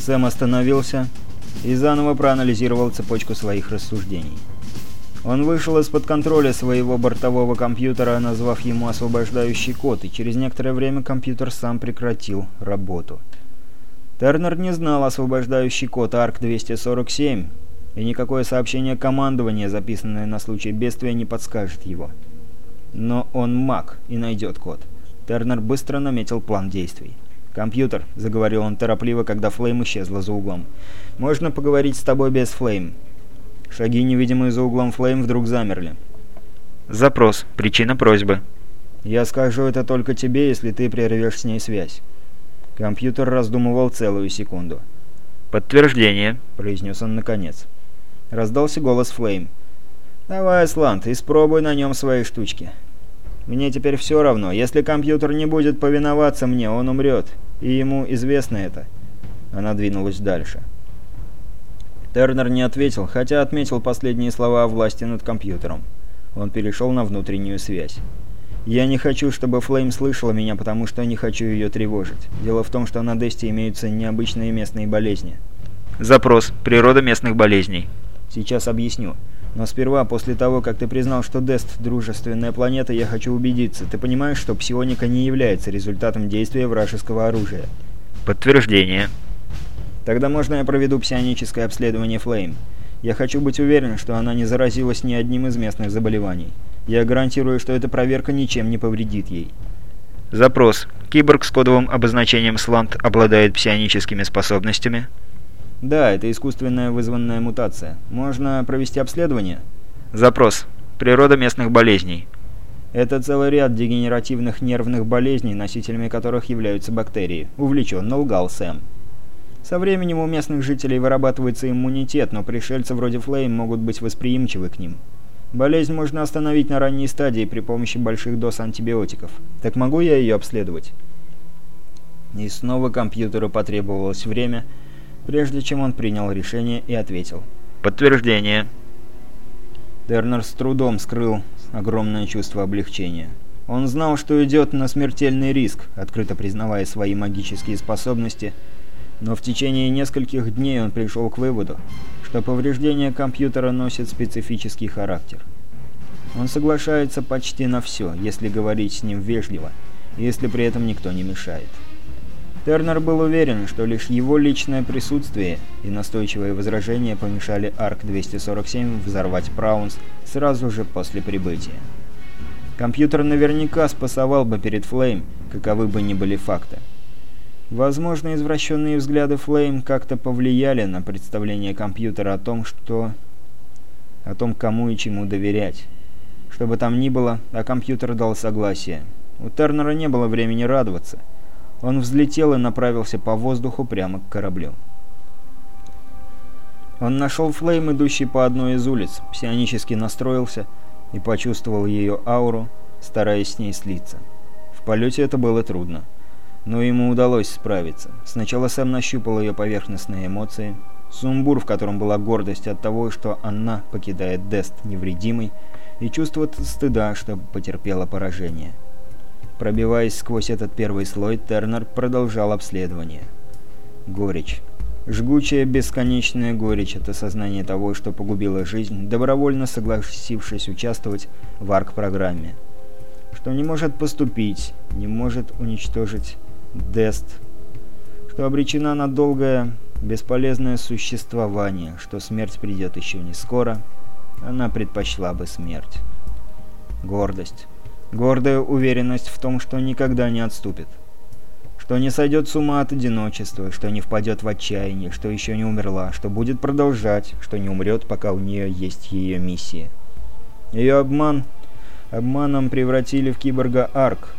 Сэм остановился и заново проанализировал цепочку своих рассуждений. Он вышел из-под контроля своего бортового компьютера, назвав ему освобождающий код, и через некоторое время компьютер сам прекратил работу. Тернер не знал освобождающий код ARC-247, и никакое сообщение командования, записанное на случай бедствия, не подскажет его. Но он маг и найдет код. Тернер быстро наметил план действий. «Компьютер», — заговорил он торопливо, когда Флейм исчезла за углом. «Можно поговорить с тобой без Флейм?» Шаги, невидимые за углом Флейм, вдруг замерли. «Запрос. Причина просьбы». «Я скажу это только тебе, если ты прервешь с ней связь». Компьютер раздумывал целую секунду. «Подтверждение», — произнес он наконец. Раздался голос Флейм. «Давай, Аслант, испробуй на нем свои штучки. Мне теперь все равно. Если компьютер не будет повиноваться мне, он умрет. И ему известно это». Она двинулась дальше. Тернер не ответил, хотя отметил последние слова о власти над компьютером. Он перешел на внутреннюю связь. «Я не хочу, чтобы Флейм слышала меня, потому что не хочу ее тревожить. Дело в том, что на Десте имеются необычные местные болезни». «Запрос. Природа местных болезней». «Сейчас объясню. Но сперва, после того, как ты признал, что Дест – дружественная планета, я хочу убедиться. Ты понимаешь, что псионика не является результатом действия вражеского оружия?» «Подтверждение». «Тогда можно я проведу псионическое обследование Флейм? Я хочу быть уверен, что она не заразилась ни одним из местных заболеваний. Я гарантирую, что эта проверка ничем не повредит ей». «Запрос. Киборг с кодовым обозначением «Слант» обладает псионическими способностями?» Да, это искусственная вызванная мутация. Можно провести обследование? Запрос. Природа местных болезней. Это целый ряд дегенеративных нервных болезней, носителями которых являются бактерии. Увлеченно лгал Сэм. Со временем у местных жителей вырабатывается иммунитет, но пришельцы вроде Флейм могут быть восприимчивы к ним. Болезнь можно остановить на ранней стадии при помощи больших доз антибиотиков. Так могу я ее обследовать? И снова компьютеру потребовалось время, прежде чем он принял решение и ответил. «Подтверждение». Тернер с трудом скрыл огромное чувство облегчения. Он знал, что идет на смертельный риск, открыто признавая свои магические способности, но в течение нескольких дней он пришел к выводу, что повреждение компьютера носит специфический характер. Он соглашается почти на все, если говорить с ним вежливо, если при этом никто не мешает. Тернер был уверен, что лишь его личное присутствие и настойчивые возражения помешали Арк-247 взорвать Праунс сразу же после прибытия. Компьютер наверняка спасовал бы перед Флейм, каковы бы ни были факты. Возможно, извращенные взгляды Флейм как-то повлияли на представление компьютера о том, что... о том, кому и чему доверять. Что бы там ни было, а компьютер дал согласие. У Тернера не было времени радоваться — он взлетел и направился по воздуху прямо к кораблю. Он нашел Флейм, идущий по одной из улиц, псионически настроился и почувствовал ее ауру, стараясь с ней слиться. В полете это было трудно, но ему удалось справиться. Сначала Сэм нащупал ее поверхностные эмоции, сумбур, в котором была гордость от того, что она покидает Дест невредимой, и чувство стыда, что потерпела поражение. Пробиваясь сквозь этот первый слой, Тернер продолжал обследование. Горечь. Жгучая бесконечная горечь – это сознание того, что погубило жизнь, добровольно согласившись участвовать в АРК-программе. Что не может поступить, не может уничтожить Дест. Что обречена на долгое, бесполезное существование, что смерть придет еще не скоро, она предпочла бы смерть. Гордость. Гордая уверенность в том, что никогда не отступит. Что не сойдет с ума от одиночества, что не впадет в отчаяние, что еще не умерла, что будет продолжать, что не умрет, пока у нее есть ее миссия. Ее обман... Обманом превратили в киборга Арк.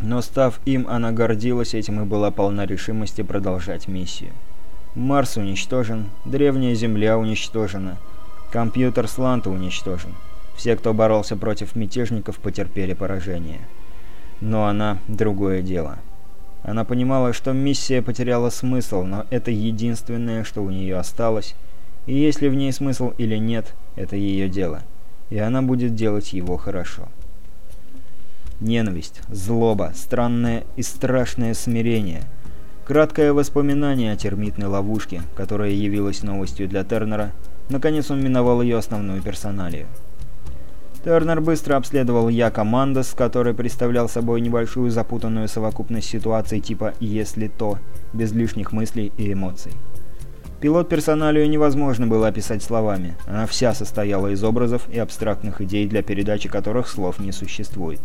Но став им, она гордилась этим и была полна решимости продолжать миссию. Марс уничтожен, древняя Земля уничтожена, компьютер Сланта уничтожен. Все, кто боролся против мятежников, потерпели поражение. Но она — другое дело. Она понимала, что миссия потеряла смысл, но это единственное, что у нее осталось, и есть ли в ней смысл или нет, это ее дело, и она будет делать его хорошо. Ненависть, злоба, странное и страшное смирение. Краткое воспоминание о термитной ловушке, которая явилась новостью для Тернера, наконец он миновал ее основную персоналию. Тернер быстро обследовал я командос, который представлял собой небольшую запутанную совокупность ситуаций типа «если то», без лишних мыслей и эмоций. Пилот персоналию невозможно было описать словами, она вся состояла из образов и абстрактных идей, для передачи которых слов не существует.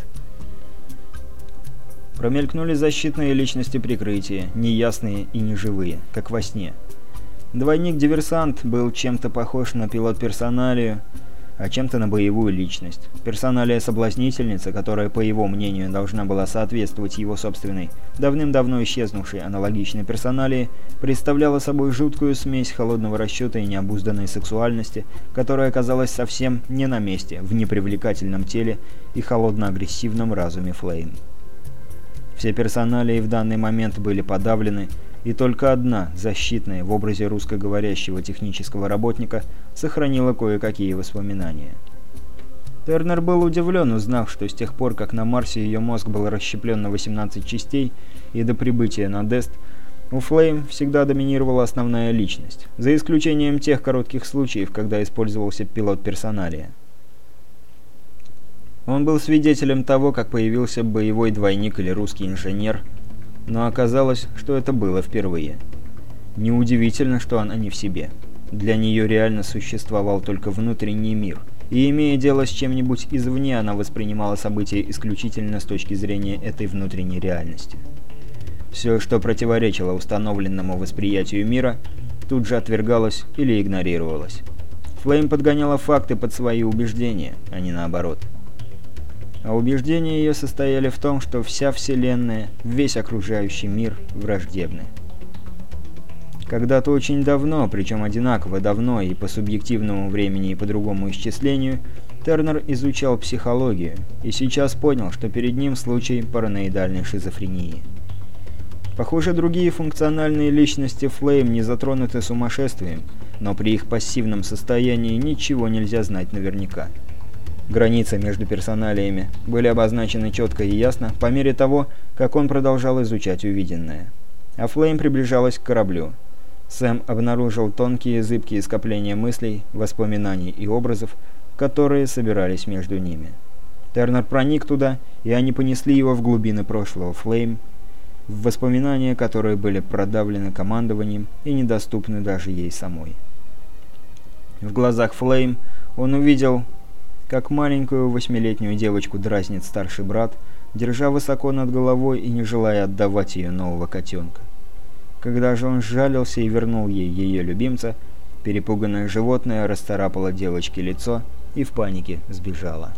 Промелькнули защитные личности прикрытия, неясные и неживые, как во сне. Двойник-диверсант был чем-то похож на пилот-персоналию, а чем-то на боевую личность. Персоналия-соблазнительница, которая, по его мнению, должна была соответствовать его собственной, давным-давно исчезнувшей аналогичной персоналии, представляла собой жуткую смесь холодного расчета и необузданной сексуальности, которая оказалась совсем не на месте, в непривлекательном теле и холодно-агрессивном разуме Флейм. Все персоналии в данный момент были подавлены, и только одна, защитная, в образе русскоговорящего технического работника, сохранила кое-какие воспоминания. Тернер был удивлен, узнав, что с тех пор, как на Марсе ее мозг был расщеплен на 18 частей, и до прибытия на Дест, у Флейм всегда доминировала основная личность, за исключением тех коротких случаев, когда использовался пилот персоналия. Он был свидетелем того, как появился боевой двойник или русский инженер – но оказалось, что это было впервые. Неудивительно, что она не в себе. Для нее реально существовал только внутренний мир, и имея дело с чем-нибудь извне, она воспринимала события исключительно с точки зрения этой внутренней реальности. Все, что противоречило установленному восприятию мира, тут же отвергалось или игнорировалось. Флейм подгоняла факты под свои убеждения, а не наоборот. А убеждения ее состояли в том, что вся Вселенная, весь окружающий мир враждебны. Когда-то очень давно, причем одинаково давно и по субъективному времени и по другому исчислению, Тернер изучал психологию и сейчас понял, что перед ним случай параноидальной шизофрении. Похоже, другие функциональные личности Флейм не затронуты сумасшествием, но при их пассивном состоянии ничего нельзя знать наверняка. Границы между персоналиями были обозначены четко и ясно по мере того, как он продолжал изучать увиденное. А Флейм приближалась к кораблю. Сэм обнаружил тонкие зыбкие скопления мыслей, воспоминаний и образов, которые собирались между ними. Тернер проник туда, и они понесли его в глубины прошлого Флейм, в воспоминания, которые были продавлены командованием и недоступны даже ей самой. В глазах Флейм он увидел как маленькую восьмилетнюю девочку дразнит старший брат, держа высоко над головой и не желая отдавать ее нового котенка. Когда же он сжалился и вернул ей ее любимца, перепуганное животное расцарапало девочке лицо и в панике сбежало.